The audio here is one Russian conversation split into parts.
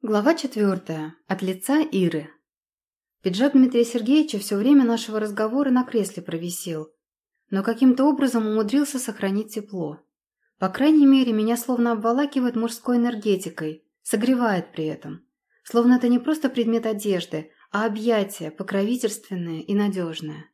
Глава четвертая. От лица Иры. Пиджак Дмитрия Сергеевича все время нашего разговора на кресле провисел, но каким-то образом умудрился сохранить тепло. По крайней мере, меня словно обволакивает мужской энергетикой, согревает при этом. Словно это не просто предмет одежды, а объятие, покровительственное и надежное.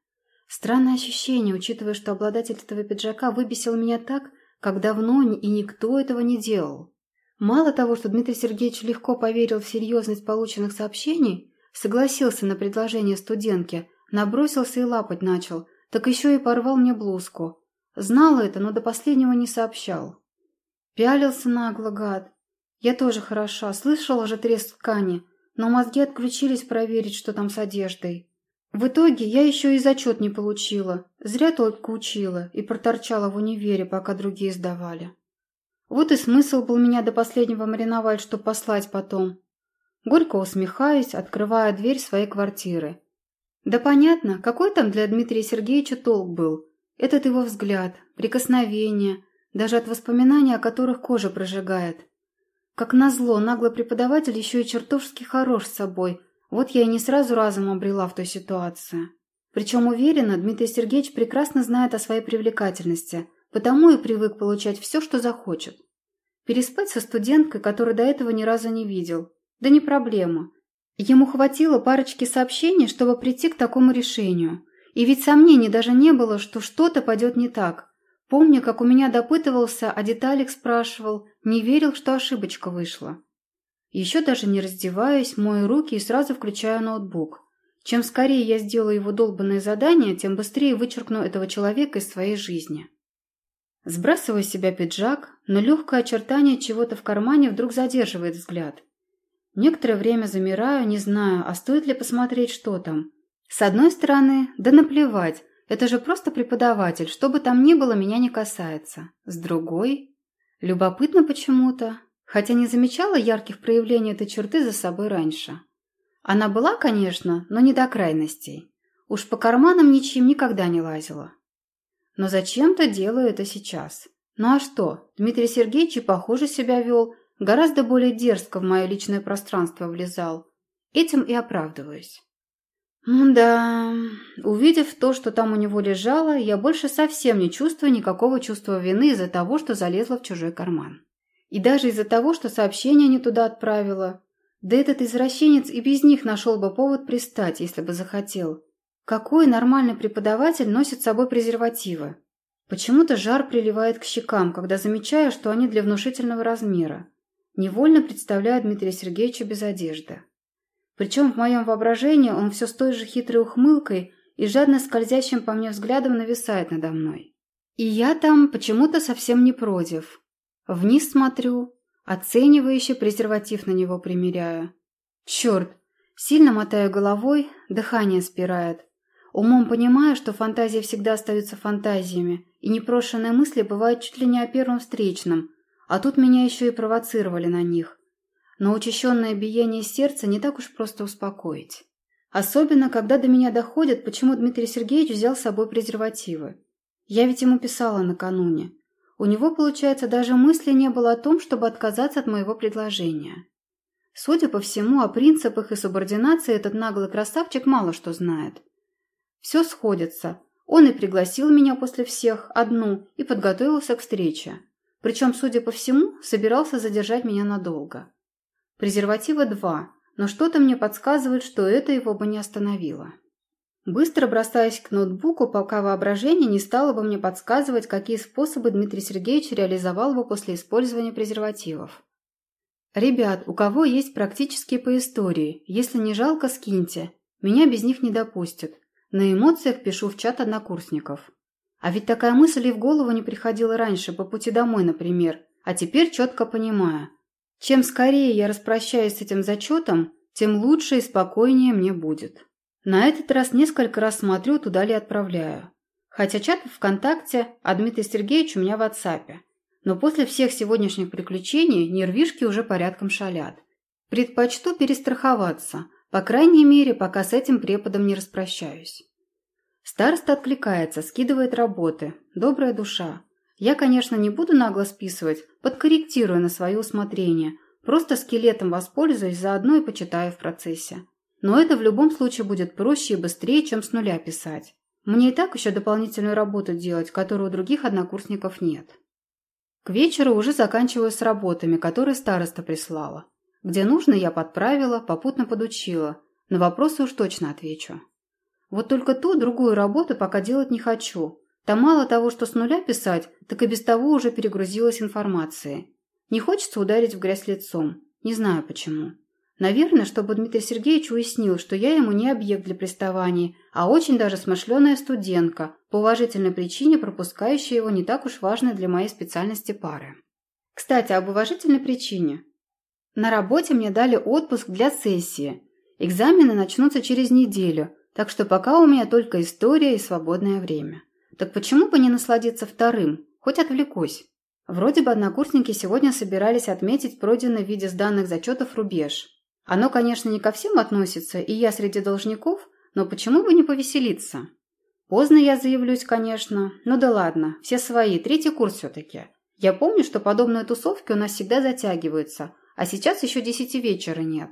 Странное ощущение, учитывая, что обладатель этого пиджака выбесил меня так, как давно и никто этого не делал. Мало того, что Дмитрий Сергеевич легко поверил в серьезность полученных сообщений, согласился на предложение студентки, набросился и лапать начал, так еще и порвал мне блузку. Знал это, но до последнего не сообщал. Пялился нагло, гад. Я тоже хороша, слышала же треск ткани, но мозги отключились проверить, что там с одеждой. В итоге я еще и зачет не получила, зря только учила и проторчала в универе, пока другие сдавали. Вот и смысл был меня до последнего мариновать, чтоб послать потом. Горько усмехаясь, открывая дверь своей квартиры. Да понятно, какой там для Дмитрия Сергеевича толк был. Этот его взгляд, прикосновение, даже от воспоминаний, о которых кожа прожигает. Как назло, наглый преподаватель еще и чертовски хорош с собой. Вот я и не сразу разум обрела в той ситуации. Причем уверена, Дмитрий Сергеевич прекрасно знает о своей привлекательности – Потому и привык получать все, что захочет. Переспать со студенткой, которую до этого ни разу не видел. Да не проблема. Ему хватило парочки сообщений, чтобы прийти к такому решению. И ведь сомнений даже не было, что что-то пойдет не так. Помню, как у меня допытывался, а деталик спрашивал, не верил, что ошибочка вышла. Еще даже не раздеваюсь, мою руки и сразу включаю ноутбук. Чем скорее я сделаю его долбанное задание, тем быстрее вычеркну этого человека из своей жизни. Сбрасываю с себя пиджак, но легкое очертание чего-то в кармане вдруг задерживает взгляд. Некоторое время замираю, не знаю, а стоит ли посмотреть, что там. С одной стороны, да наплевать, это же просто преподаватель, что бы там ни было, меня не касается. С другой, любопытно почему-то, хотя не замечала ярких проявлений этой черты за собой раньше. Она была, конечно, но не до крайностей. Уж по карманам ничем никогда не лазила. Но зачем-то делаю это сейчас. Ну а что, Дмитрий Сергеевич и похоже себя вел, гораздо более дерзко в мое личное пространство влезал. Этим и оправдываюсь. Да, увидев то, что там у него лежало, я больше совсем не чувствую никакого чувства вины из-за того, что залезла в чужой карман. И даже из-за того, что сообщение не туда отправила. Да этот извращенец и без них нашел бы повод пристать, если бы захотел. Какой нормальный преподаватель носит с собой презервативы? Почему-то жар приливает к щекам, когда замечаю, что они для внушительного размера. Невольно представляю Дмитрия Сергеевича без одежды. Причем в моем воображении он все с той же хитрой ухмылкой и жадно скользящим по мне взглядом нависает надо мной. И я там почему-то совсем не против. Вниз смотрю, оценивающе презерватив на него примеряю. Черт, сильно мотаю головой, дыхание спирает. Умом понимаю, что фантазии всегда остаются фантазиями, и непрошенные мысли бывают чуть ли не о первом встречном, а тут меня еще и провоцировали на них. Но учащенное биение сердца не так уж просто успокоить. Особенно, когда до меня доходит, почему Дмитрий Сергеевич взял с собой презервативы. Я ведь ему писала накануне. У него, получается, даже мысли не было о том, чтобы отказаться от моего предложения. Судя по всему, о принципах и субординации этот наглый красавчик мало что знает. Все сходится. Он и пригласил меня после всех, одну, и подготовился к встрече. Причем, судя по всему, собирался задержать меня надолго. Презерватива два, но что-то мне подсказывает, что это его бы не остановило. Быстро бросаясь к ноутбуку, пока воображение не стало бы мне подсказывать, какие способы Дмитрий Сергеевич реализовал бы после использования презервативов. «Ребят, у кого есть практические по истории? Если не жалко, скиньте. Меня без них не допустят. На эмоциях пишу в чат однокурсников. А ведь такая мысль и в голову не приходила раньше, по пути домой, например. А теперь четко понимаю. Чем скорее я распрощаюсь с этим зачетом, тем лучше и спокойнее мне будет. На этот раз несколько раз смотрю, туда ли отправляю. Хотя чат в ВКонтакте, а Дмитрий Сергеевич у меня в WhatsApp. Но после всех сегодняшних приключений нервишки уже порядком шалят. Предпочту перестраховаться, по крайней мере, пока с этим преподом не распрощаюсь. Староста откликается, скидывает работы. Добрая душа. Я, конечно, не буду нагло списывать, подкорректирую на свое усмотрение. Просто скелетом воспользуюсь, заодно и почитаю в процессе. Но это в любом случае будет проще и быстрее, чем с нуля писать. Мне и так еще дополнительную работу делать, которой у других однокурсников нет. К вечеру уже заканчиваю с работами, которые староста прислала. Где нужно, я подправила, попутно подучила. На вопросы уж точно отвечу. Вот только ту, другую работу пока делать не хочу. Там мало того, что с нуля писать, так и без того уже перегрузилась информацией. Не хочется ударить в грязь лицом. Не знаю почему. Наверное, чтобы Дмитрий Сергеевич уяснил, что я ему не объект для приставаний, а очень даже смышленая студентка, по уважительной причине пропускающая его не так уж важной для моей специальности пары. Кстати, об уважительной причине. На работе мне дали отпуск для сессии. Экзамены начнутся через неделю, так что пока у меня только история и свободное время. Так почему бы не насладиться вторым, хоть отвлекусь? Вроде бы однокурсники сегодня собирались отметить пройденный в виде сданных зачетов рубеж. Оно, конечно, не ко всем относится, и я среди должников, но почему бы не повеселиться? Поздно я заявлюсь, конечно, ну да ладно, все свои, третий курс все-таки. Я помню, что подобные тусовки у нас всегда затягиваются, а сейчас еще десяти вечера нет.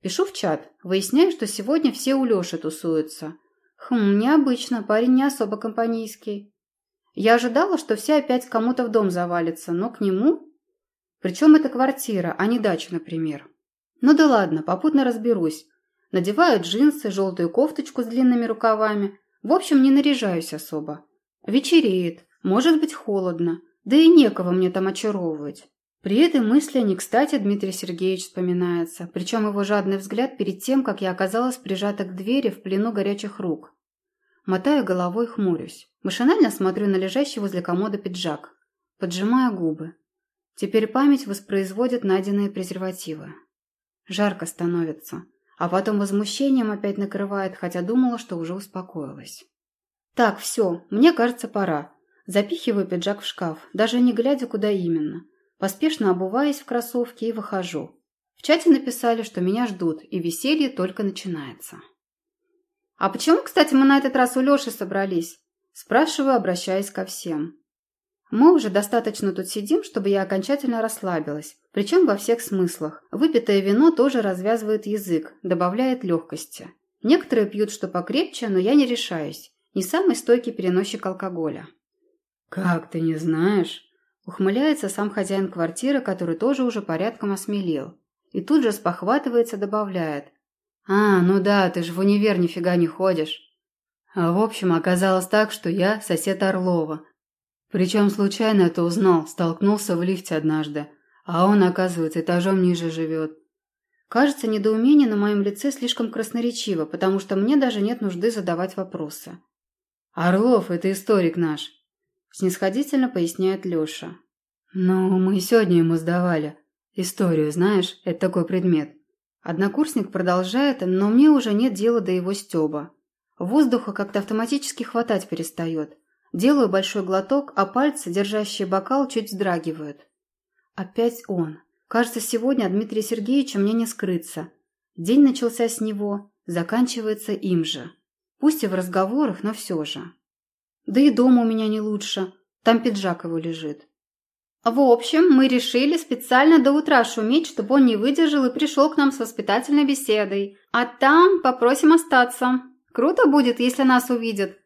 Пишу в чат, выясняю, что сегодня все у Леши тусуются. Хм, необычно, парень не особо компанейский. Я ожидала, что все опять кому-то в дом завалятся, но к нему... Причем это квартира, а не дача, например. Ну да ладно, попутно разберусь. Надеваю джинсы, желтую кофточку с длинными рукавами. В общем, не наряжаюсь особо. Вечереет, может быть холодно, да и некого мне там очаровывать. При этой мысли не кстати Дмитрий Сергеевич вспоминается, причем его жадный взгляд перед тем, как я оказалась прижата к двери в плену горячих рук. Мотаю головой, хмурюсь. Машинально смотрю на лежащий возле комода пиджак. Поджимаю губы. Теперь память воспроизводит найденные презервативы. Жарко становится. А потом возмущением опять накрывает, хотя думала, что уже успокоилась. Так, все, мне кажется, пора. Запихиваю пиджак в шкаф, даже не глядя, куда именно. Поспешно обуваясь в кроссовки и выхожу. В чате написали, что меня ждут, и веселье только начинается. «А почему, кстати, мы на этот раз у Леши собрались?» Спрашиваю, обращаясь ко всем. Мы уже достаточно тут сидим, чтобы я окончательно расслабилась, причем во всех смыслах. Выпитое вино тоже развязывает язык, добавляет легкости. Некоторые пьют что покрепче, но я не решаюсь. Не самый стойкий переносчик алкоголя. «Как ты не знаешь?» Ухмыляется сам хозяин квартиры, который тоже уже порядком осмелел. И тут же спохватывается, добавляет. «А, ну да, ты же в универ нифига не ходишь». А в общем, оказалось так, что я сосед Орлова, причем случайно это узнал, столкнулся в лифте однажды, а он, оказывается, этажом ниже живет. Кажется, недоумение на моем лице слишком красноречиво, потому что мне даже нет нужды задавать вопросы. «Орлов – это историк наш», – снисходительно поясняет Леша. «Ну, мы сегодня ему сдавали. Историю, знаешь, это такой предмет». Однокурсник продолжает, но мне уже нет дела до его стеба. Воздуха как-то автоматически хватать перестает – Делаю большой глоток, а пальцы, держащие бокал, чуть вздрагивают. Опять он. Кажется, сегодня от Дмитрия Сергеевича мне не скрыться. День начался с него, заканчивается им же. Пусть и в разговорах, но все же. Да и дома у меня не лучше. Там пиджак его лежит. В общем, мы решили специально до утра шуметь, чтобы он не выдержал и пришел к нам с воспитательной беседой. А там попросим остаться. Круто будет, если нас увидят.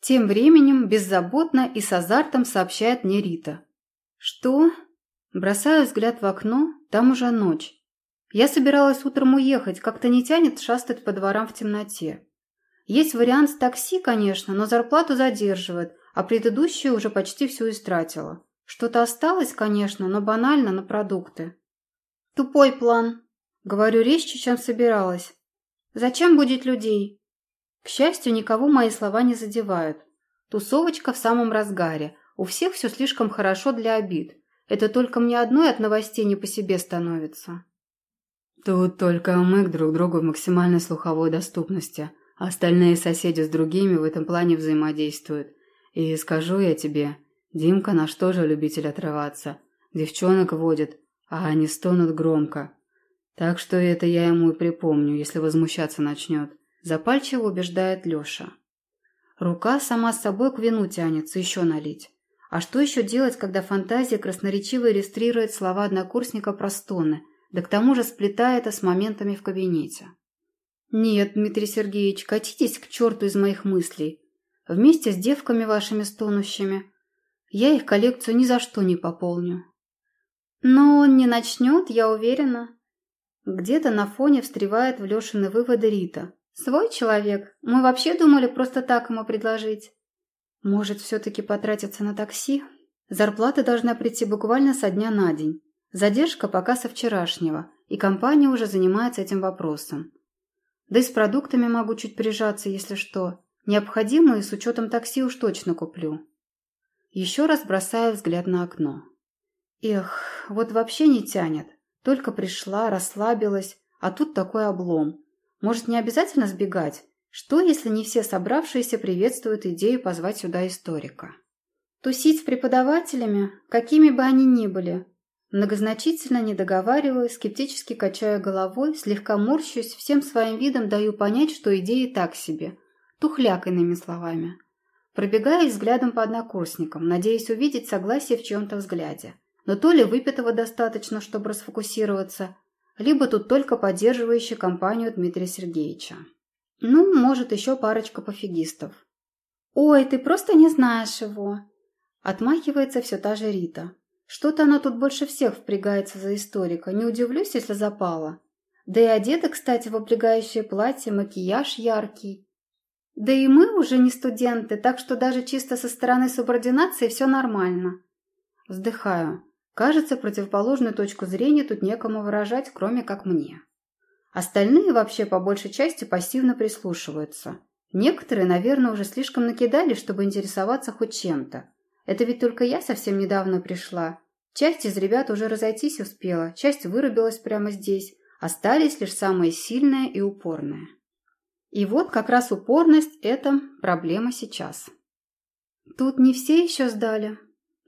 Тем временем беззаботно и с азартом сообщает мне Рита. «Что?» Бросаю взгляд в окно, там уже ночь. Я собиралась утром уехать, как-то не тянет шастать по дворам в темноте. Есть вариант с такси, конечно, но зарплату задерживает, а предыдущую уже почти всю истратила. Что-то осталось, конечно, но банально на продукты. Тупой план. Говорю резче, чем собиралась. Зачем будет людей? К счастью, никого мои слова не задевают. Тусовочка в самом разгаре. У всех все слишком хорошо для обид. Это только мне одной от новостей не по себе становится. Тут только мы друг другу в максимальной слуховой доступности. Остальные соседи с другими в этом плане взаимодействуют. И скажу я тебе, Димка наш тоже любитель отрываться. Девчонок водит, а они стонут громко. Так что это я ему и припомню, если возмущаться начнет. Запальчиво убеждает Леша. Рука сама с собой к вину тянется еще налить. А что еще делать, когда фантазия красноречиво иллюстрирует слова однокурсника про стоны? да к тому же сплетая это с моментами в кабинете. «Нет, Дмитрий Сергеевич, катитесь к черту из моих мыслей. Вместе с девками вашими стонущими. Я их коллекцию ни за что не пополню». «Но он не начнет, я уверена». Где-то на фоне встревает в Лешины выводы Рита. «Свой человек. Мы вообще думали просто так ему предложить». «Может, все-таки потратиться на такси?» Зарплата должна прийти буквально со дня на день. Задержка пока со вчерашнего, и компания уже занимается этим вопросом. Да и с продуктами могу чуть прижаться, если что. Необходимые с учетом такси уж точно куплю. Еще раз бросаю взгляд на окно. Эх, вот вообще не тянет. Только пришла, расслабилась, а тут такой облом. Может, не обязательно сбегать? Что, если не все собравшиеся приветствуют идею позвать сюда историка? Тусить с преподавателями, какими бы они ни были. Многозначительно не договариваю, скептически качаю головой, слегка морщусь, всем своим видом даю понять, что идеи так себе. Тухляк, иными словами. Пробегаю взглядом по однокурсникам, надеясь увидеть согласие в чем-то взгляде. Но то ли выпитого достаточно, чтобы расфокусироваться, либо тут только поддерживающий компанию Дмитрия Сергеевича. Ну, может, еще парочка пофигистов. «Ой, ты просто не знаешь его!» Отмахивается все та же Рита. Что-то она тут больше всех впрягается за историка, не удивлюсь, если запала. Да и одета, кстати, в облегающее платье, макияж яркий. Да и мы уже не студенты, так что даже чисто со стороны субординации все нормально. Вздыхаю. Кажется, противоположную точку зрения тут некому выражать, кроме как мне. Остальные вообще по большей части пассивно прислушиваются. Некоторые, наверное, уже слишком накидали, чтобы интересоваться хоть чем-то. Это ведь только я совсем недавно пришла. Часть из ребят уже разойтись успела, часть вырубилась прямо здесь. Остались лишь самые сильные и упорные. И вот как раз упорность – это проблема сейчас. Тут не все еще сдали.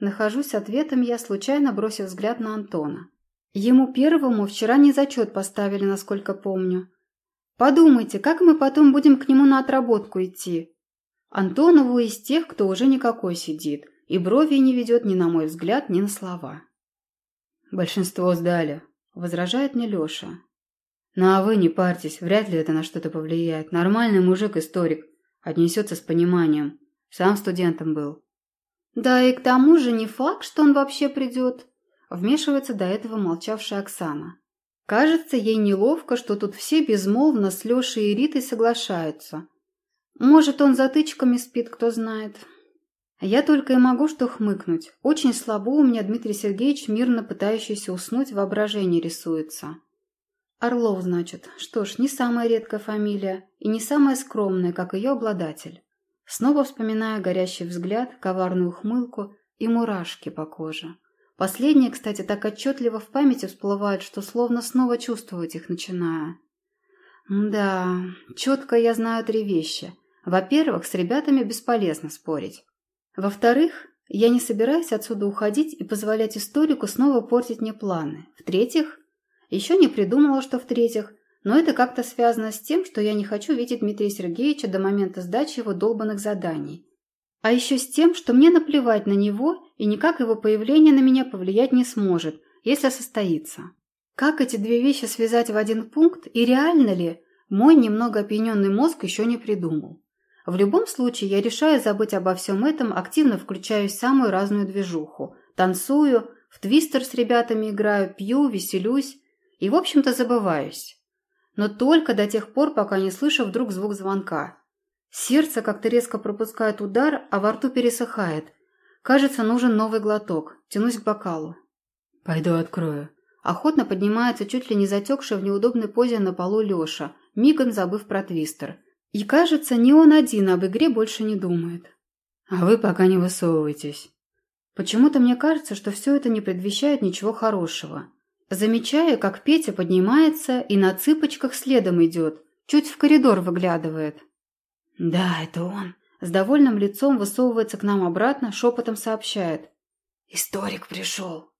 Нахожусь ответом я, случайно бросив взгляд на Антона. Ему первому вчера не зачет поставили, насколько помню. Подумайте, как мы потом будем к нему на отработку идти? Антонову из тех, кто уже никакой сидит – и брови не ведет ни на мой взгляд, ни на слова. «Большинство сдали», — возражает мне Леша. «Ну а вы не парьтесь, вряд ли это на что-то повлияет. Нормальный мужик-историк, отнесется с пониманием. Сам студентом был». «Да и к тому же не факт, что он вообще придет», — вмешивается до этого молчавшая Оксана. Кажется, ей неловко, что тут все безмолвно с Лешей и Ритой соглашаются. Может, он затычками спит, кто знает. Я только и могу что хмыкнуть. Очень слабо у меня Дмитрий Сергеевич, мирно пытающийся уснуть, воображение рисуется. Орлов, значит. Что ж, не самая редкая фамилия и не самая скромная, как ее обладатель. Снова вспоминая горящий взгляд, коварную ухмылку и мурашки по коже. Последние, кстати, так отчетливо в памяти всплывают, что словно снова чувствовать их начинаю. Да, четко я знаю три вещи. Во-первых, с ребятами бесполезно спорить. Во-вторых, я не собираюсь отсюда уходить и позволять историку снова портить мне планы. В-третьих, еще не придумала, что в-третьих, но это как-то связано с тем, что я не хочу видеть Дмитрия Сергеевича до момента сдачи его долбанных заданий. А еще с тем, что мне наплевать на него и никак его появление на меня повлиять не сможет, если состоится. Как эти две вещи связать в один пункт и реально ли, мой немного опьяненный мозг еще не придумал. В любом случае, я решаю забыть обо всем этом, активно включаюсь в самую разную движуху. Танцую, в твистер с ребятами играю, пью, веселюсь и, в общем-то, забываюсь. Но только до тех пор, пока не слышу вдруг звук звонка. Сердце как-то резко пропускает удар, а во рту пересыхает. Кажется, нужен новый глоток. Тянусь к бокалу. «Пойду открою». Охотно поднимается чуть ли не затекшая в неудобной позе на полу Леша, мигом забыв про твистер – и, кажется, ни он один об игре больше не думает. А вы пока не высовывайтесь. Почему-то мне кажется, что все это не предвещает ничего хорошего. Замечаю, как Петя поднимается и на цыпочках следом идет, чуть в коридор выглядывает. «Да, это он», с довольным лицом высовывается к нам обратно, шепотом сообщает. «Историк пришел».